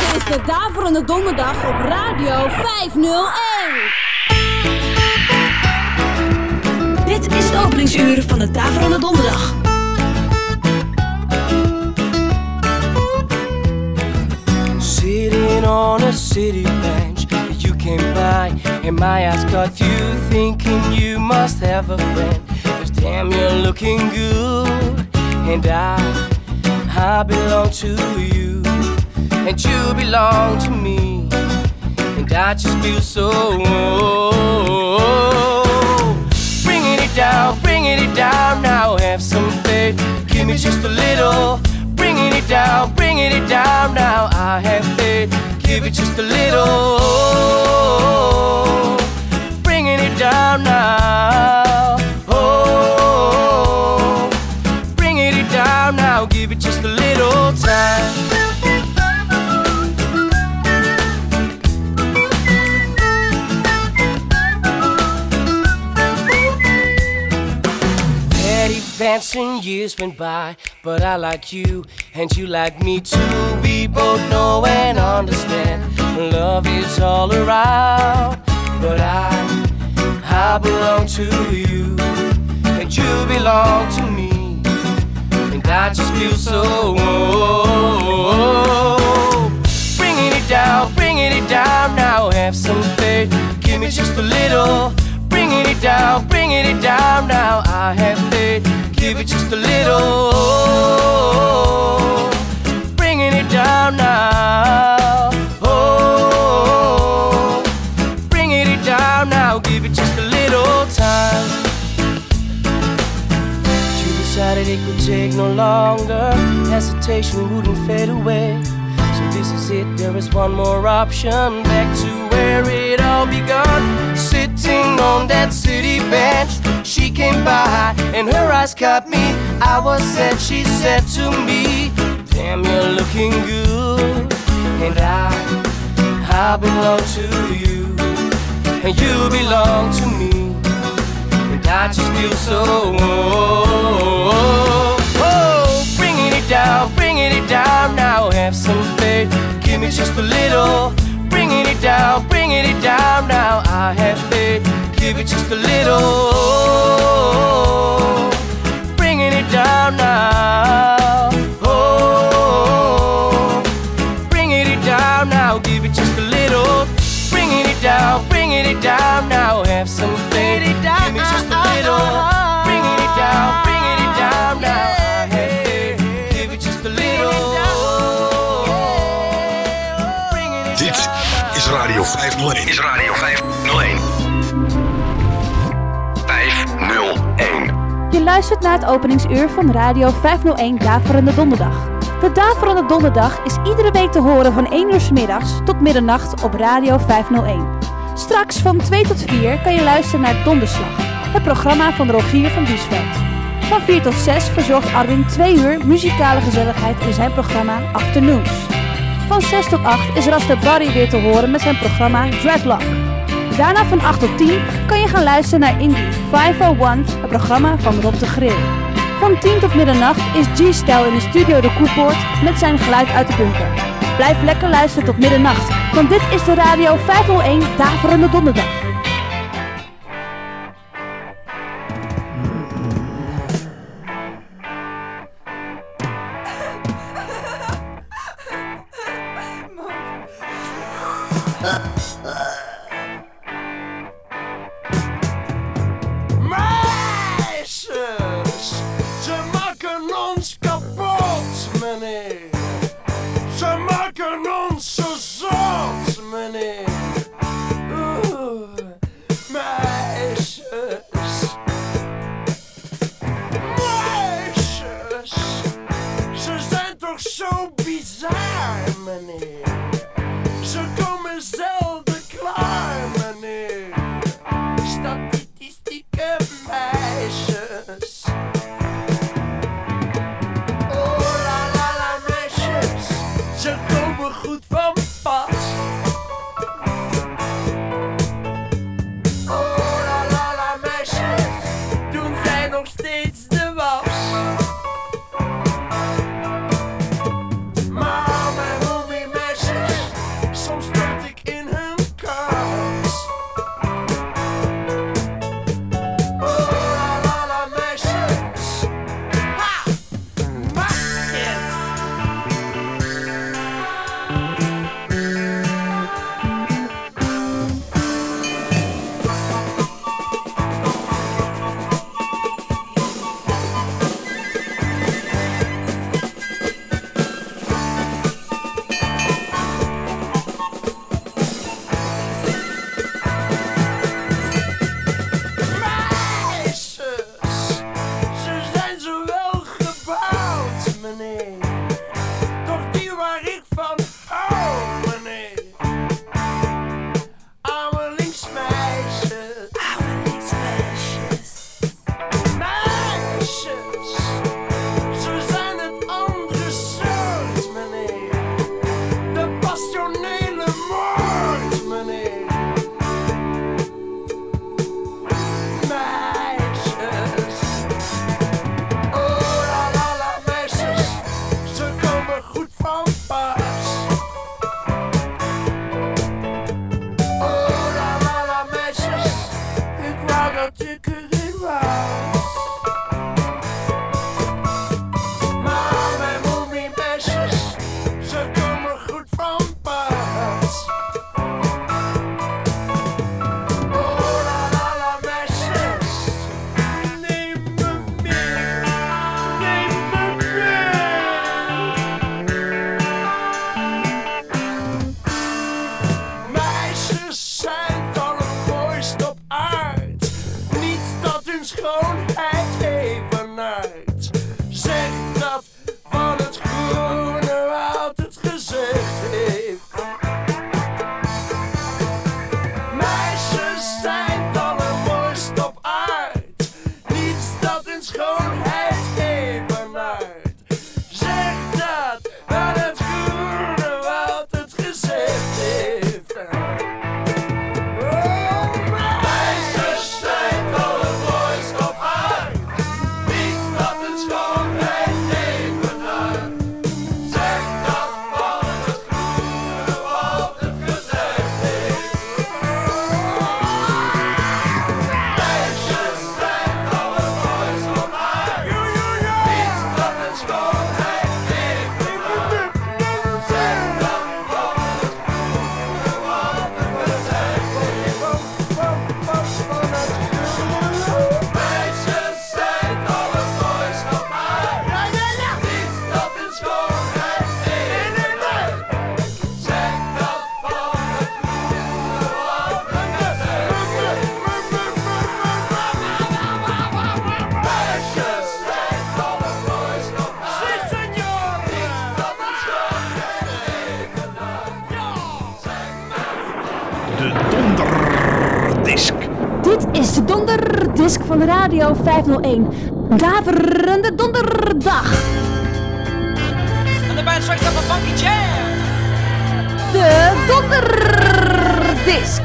Dit is de Daverende Donderdag op Radio 501. Dit is het openingsuur van de Daverende Donderdag. Sitting on a city bench, you came by, and my eyes got you thinking you must have a friend. Cause damn, you're looking good, and I, I belong to you, and you belong to me, and I just feel so. Bringing it down, bringing it down now, have some faith, give me just a little bringing it down, bringing it down now. I have faith, give it just a little. Bringing it down now. Now, give it just a little time. Advancing years went by, but I like you and you like me too. We both know and understand love is all around, but I, I belong to you and you belong to me, I just feel so. Bringing it down, bringing it down now. Have some faith, give me just a little bringing it down, bringing it down now. I have faith, give it just a little. Bringing it down now. Oh, bringing it down now, give it just a little time. Decided it could take no longer, hesitation wouldn't fade away. So this is it, there is one more option back to where it all began. Sitting on that city bench, she came by and her eyes caught me. I was sad, she said to me, Damn, you're looking good. And I, I belong to you, and you belong to me. I just feel so. Oh, bringing it down, bringing it down now. Have some faith, give me just a little. Bringing it down, bringing it down now. I have faith, give it just a little. Bringing it down now. Bringing it down, bringing it down now. Have some faith, give me just a little. Bringing it down, bringing it down now. I have faith, give it just a little. Dit is Radio 501. is Radio 501. 501. Je luistert naar het openingsuur van Radio 501 Daverende Donderdag. De Daverende Donderdag is iedere week te horen van 1 uur 's middags tot middernacht op Radio 501. Straks van 2 tot 4 kan je luisteren naar Donderslag, het programma van Rogier van Biesveld. Van 4 tot 6 verzorgt Arwin 2 uur muzikale gezelligheid in zijn programma Afternoons. Van 6 tot 8 is Raster Barry weer te horen met zijn programma Dreadlock. Daarna van 8 tot 10 kan je gaan luisteren naar Indie 501, het programma van Rob de Grill. Van 10 tot middernacht is G-Style in de studio De Koepoort met zijn geluid uit de bunker. Blijf lekker luisteren tot middernacht, want dit is de Radio 501 Daverende Donderdag. 501. Daverende donderdag. And the band strikes up a funky jam. De donderdisc.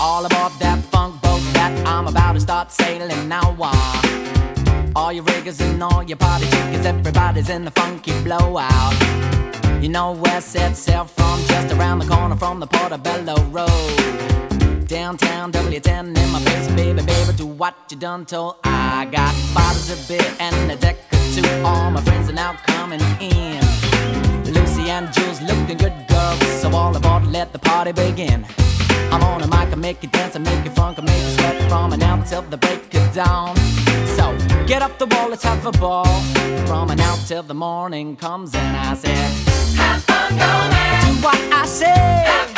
All about that funk boat that I'm about to start sailing now. Uh, all your riggers and all your party chickens, everybody's in the funky blowout. You know where set sail from, just around the corner from the Portobello Road. Downtown W10 in my face, baby, baby, do what you done told. I got bottles of beer and a deck or two. All my friends are now coming in. Lucy and Jules looking good girls, so all aboard, let the party begin. I'm on a mic, I make you dance, I make you funk, I make you sweat from now till the break of dawn. So get up the wall, let's have a ball. From now till the morning comes, and I said, Have fun, go man. Do what I say.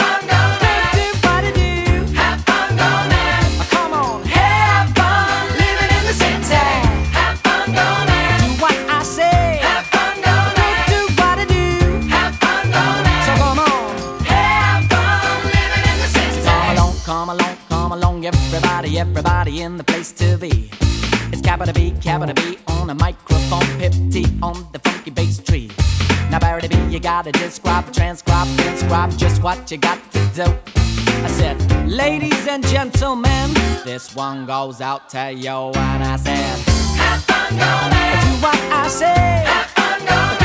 Capital B, B on a microphone, Pip T on the funky bass tree. Now, Barry B, you gotta describe, transcribe, transcribe just what you got to do. I said, ladies and gentlemen, this one goes out to you, and I said, Have fun, go. Do what I say. Have fun, go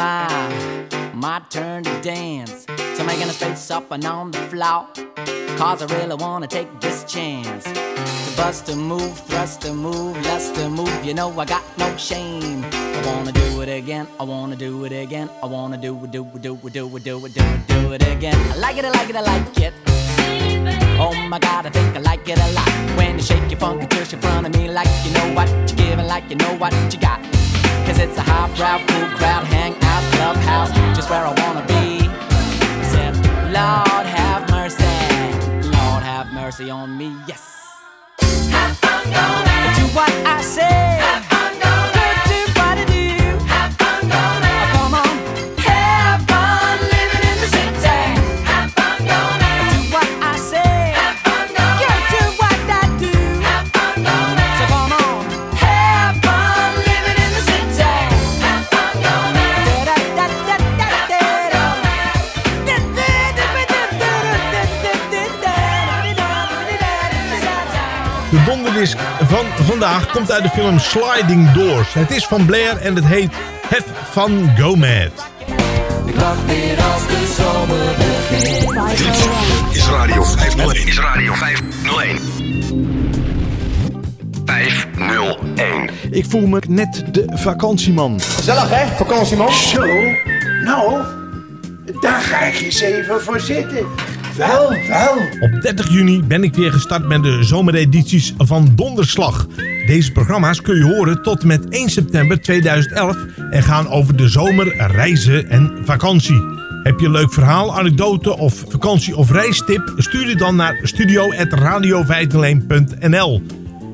my my turn to dance. So making a space up and on the floor. Cause I really wanna take this chance. To bust a move, thrust a move, lust a move. You know I got no shame. I wanna do it again, I wanna do it again. I wanna do it, do it, do it, do it, do it, do it, do it again. I like it, I like it, I like it. Oh my god, I think I like it a lot. When you shake your funky tush in front of me like you know what you're giving, like you know what you got. Cause it's a hot crowd, cool crowd, hangout, clubhouse, just where I wanna be. Said, Lord have mercy, Lord have mercy on me, yes. Have fun, go. Do what I say. Vandaag komt uit de film Sliding Doors. Het is van Blair en het heet Have Fun Go Mad. De klok weer als de zomer begint. Dit is Radio 501. Is Radio 501. 501. Ik voel me net de vakantieman. Gezellig hè, vakantieman? Zo, nou, daar ga ik eens even voor zitten. Wel, wel. Op 30 juni ben ik weer gestart met de zomeredities van Donderslag. Deze programma's kun je horen tot met 1 september 2011 en gaan over de zomer, reizen en vakantie. Heb je een leuk verhaal, anekdote of vakantie- of reistip? Stuur die dan naar studio.radio501.nl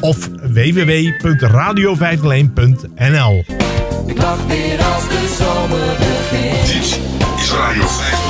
of www.radio501.nl. De klok weer als de zomer begint. Dit is Radio 501.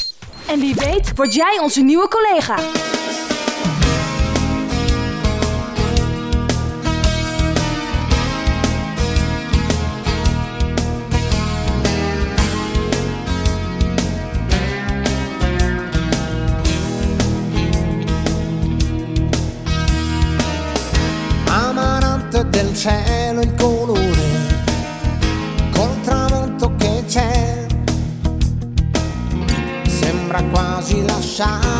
en wie weet word jij onze nieuwe collega. time.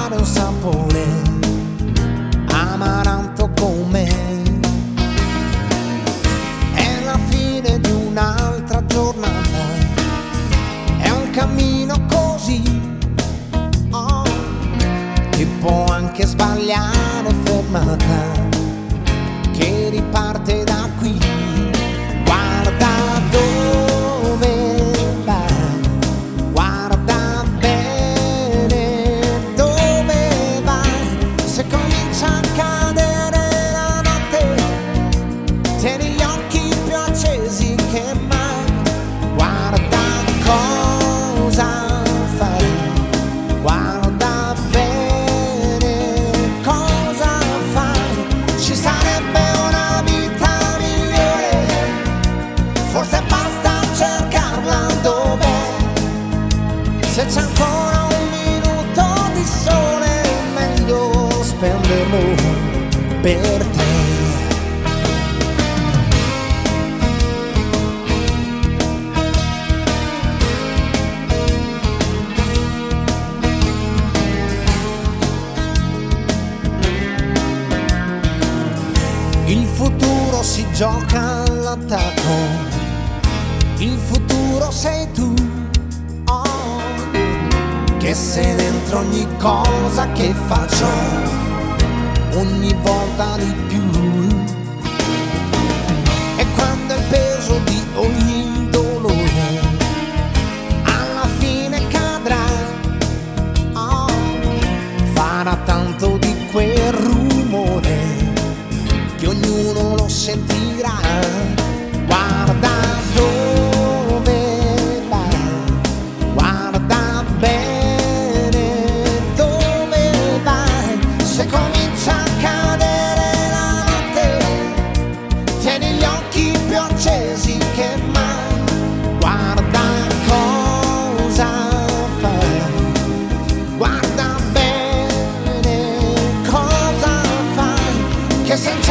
que se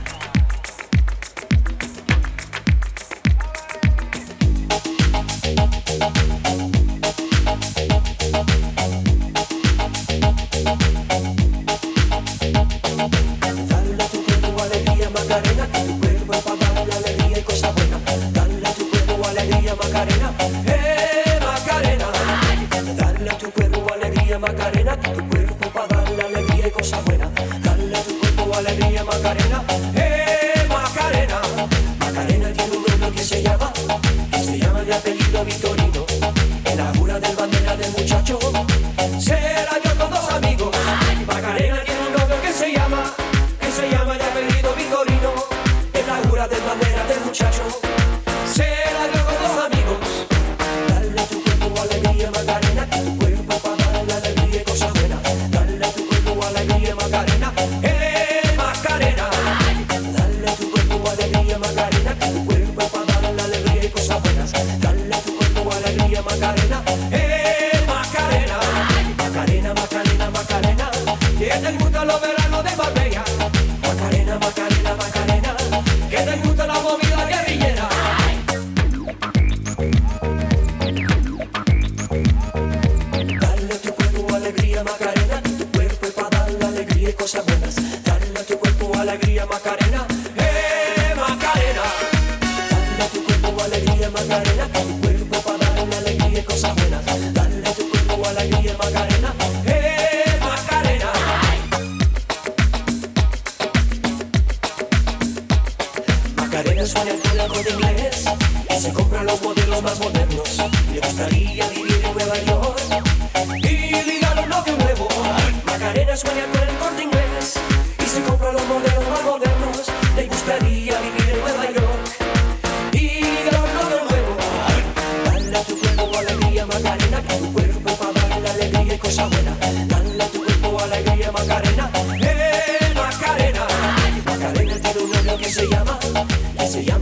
Macarena, que tu cuerpo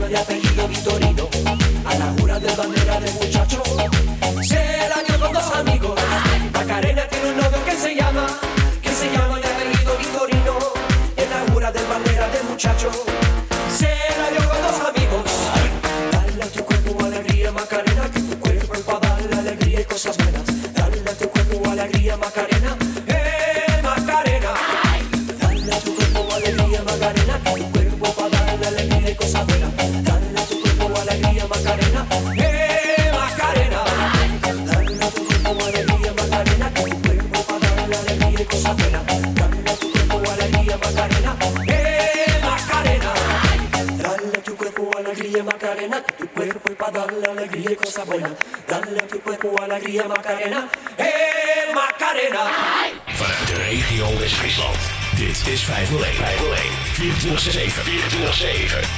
de apellido Vitorino, a la jura de bandera de muchacho. 24 7. 24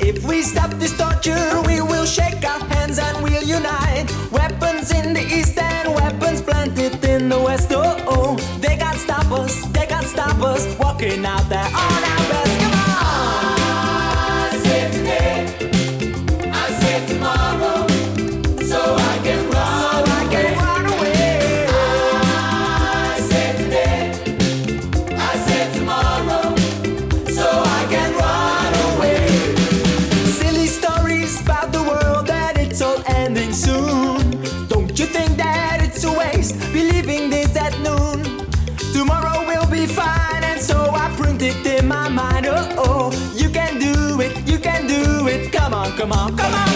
If we stop this torture, we will shake our hands and we'll unite. Weapons in the east and weapons planted in the west. Oh, oh. they can't stop us, they can't stop us. Walking out there on come on.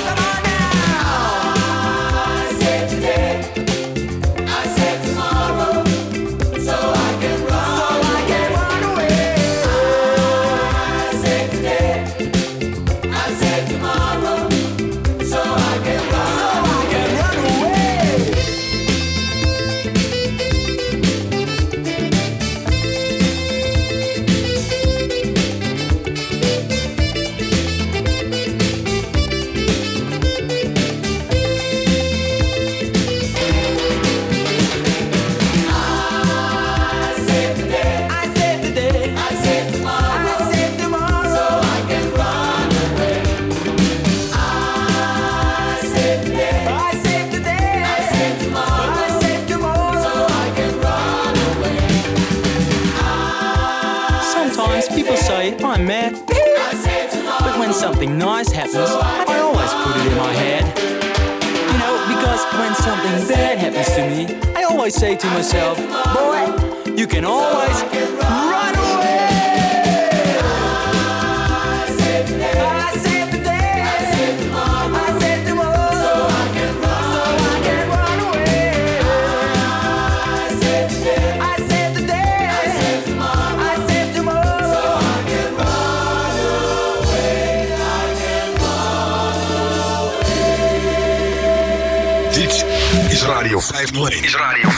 to me, I always say to myself, boy, you can always. 501. Is radio.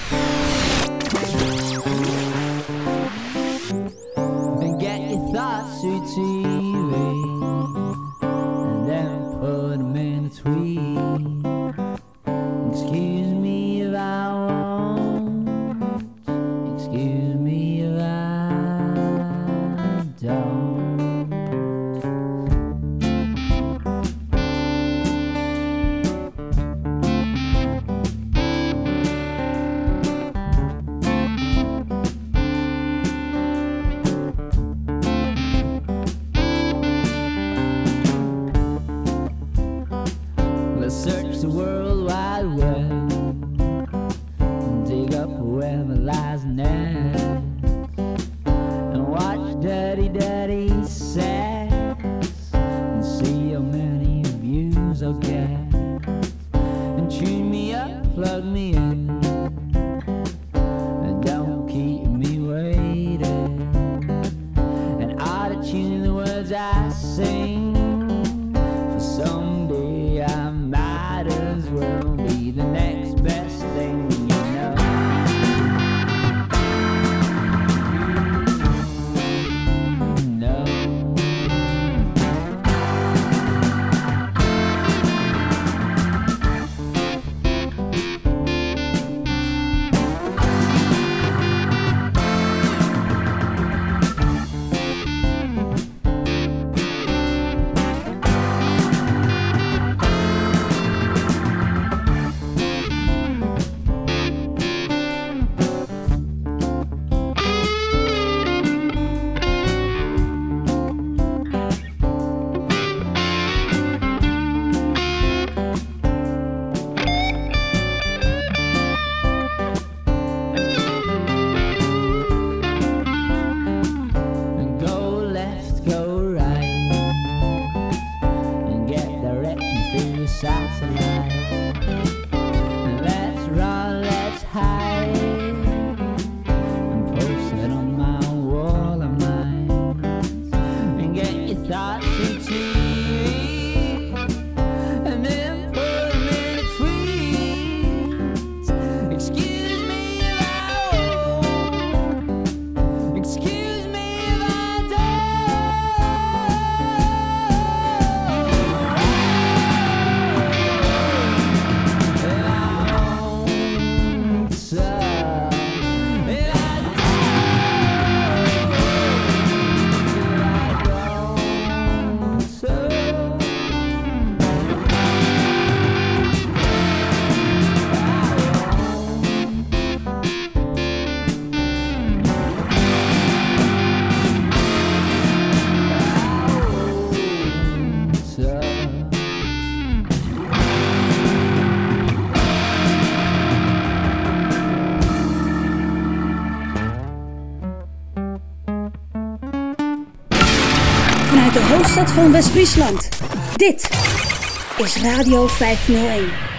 Dit is Radio 501.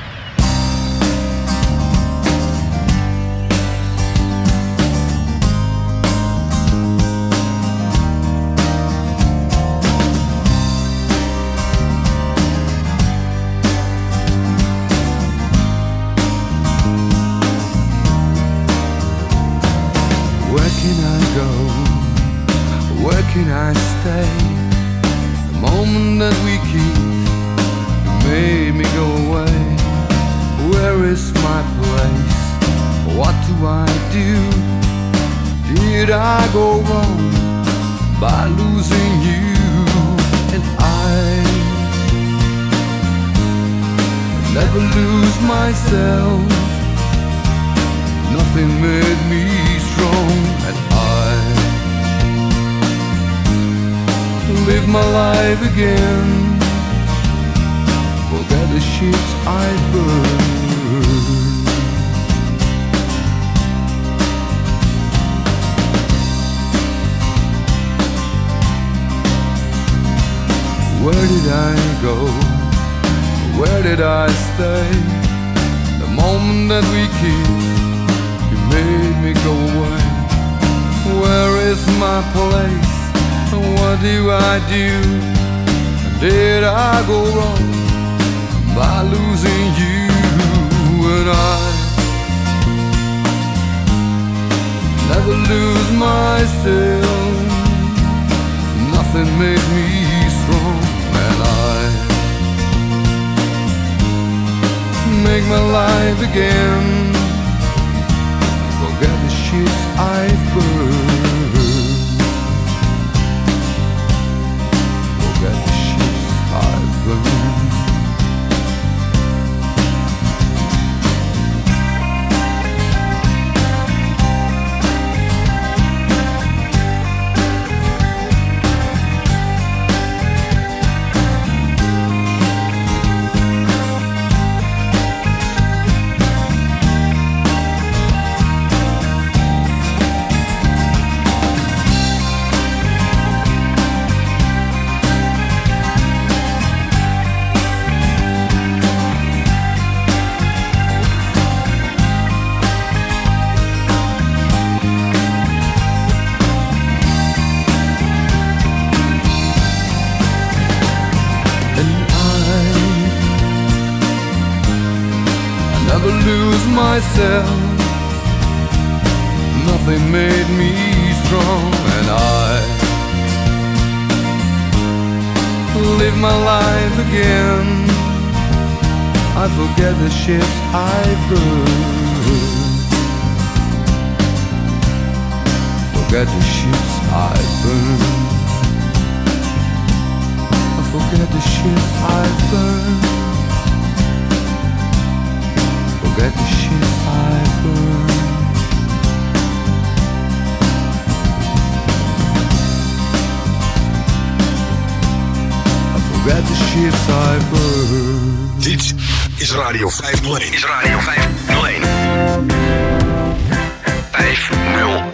Did I stay? The moment that we kissed, you made me go away. Where is my place? What do I do? Did I go wrong by losing you? And I never lose myself. Nothing made me make my life again. Forget the ships I've burned. Forget the ships I've burned. Myself. Nothing made me strong, and I live my life again. I forget the ships I've burned. Forget the ships I've burned. I forget the ships I've burned. Forget the ships the ships burned. Dit is Radio 501. Is Radio 501. 501.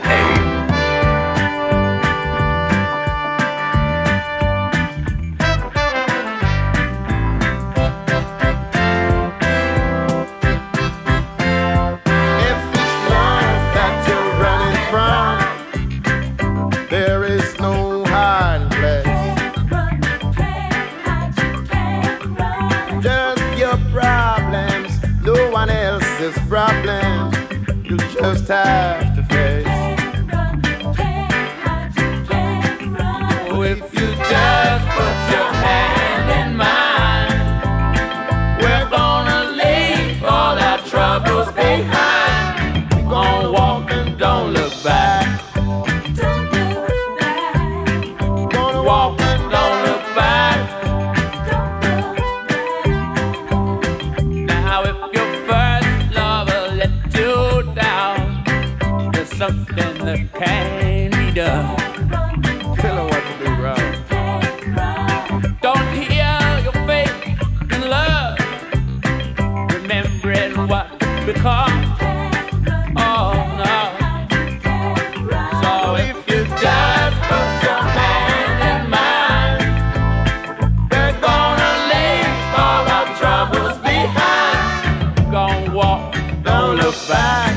walk, don't look back.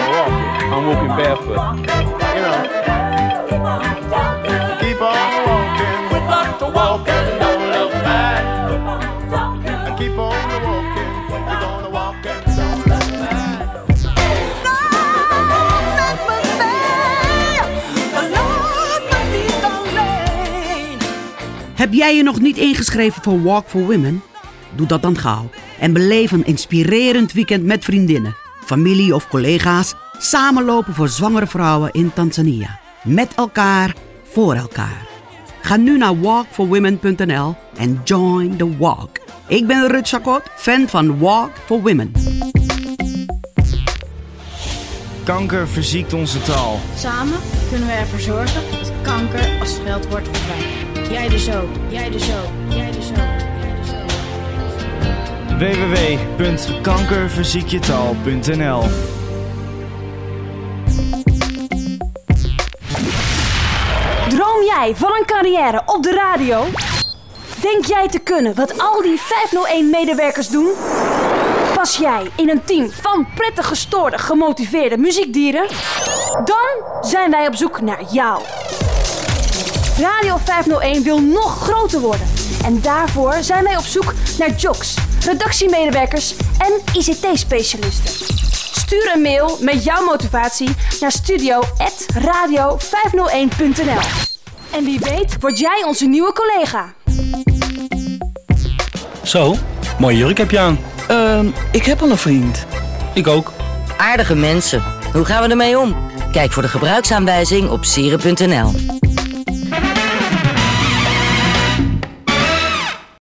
On walking. I'm walking barefoot. You know. Keep on walking. We got to walk and don't look back. And keep on walking. We're gonna walk and don't look back. Heb jij je nog niet ingeschreven voor Walk for Women? Doe dat dan gauw en beleef een inspirerend weekend met vriendinnen, familie of collega's. Samenlopen voor zwangere vrouwen in Tanzania. Met elkaar, voor elkaar. Ga nu naar walkforwomen.nl en join the walk. Ik ben Rut Chakot, fan van Walk for Women. Kanker verziekt onze taal. Samen kunnen we ervoor zorgen dat kanker als scheldwoord verdwijnt. Jij dus ook, jij dus ook, jij dus ook, dus ook. www.kankerverziekjetaal.nl Droom jij van een carrière op de radio? Denk jij te kunnen wat al die 501-medewerkers doen? Pas jij in een team van prettig gestoorde, gemotiveerde muziekdieren? Dan zijn wij op zoek naar jou. Radio 501 wil nog groter worden. En daarvoor zijn wij op zoek naar jocks, redactiemedewerkers en ICT-specialisten. Stuur een mail met jouw motivatie naar studio.radio501.nl. En wie weet word jij onze nieuwe collega. Zo, mooie jurk heb je aan. Ehm, ik heb al een vriend. Ik ook. Aardige mensen. Hoe gaan we ermee om? Kijk voor de gebruiksaanwijzing op sieren.nl.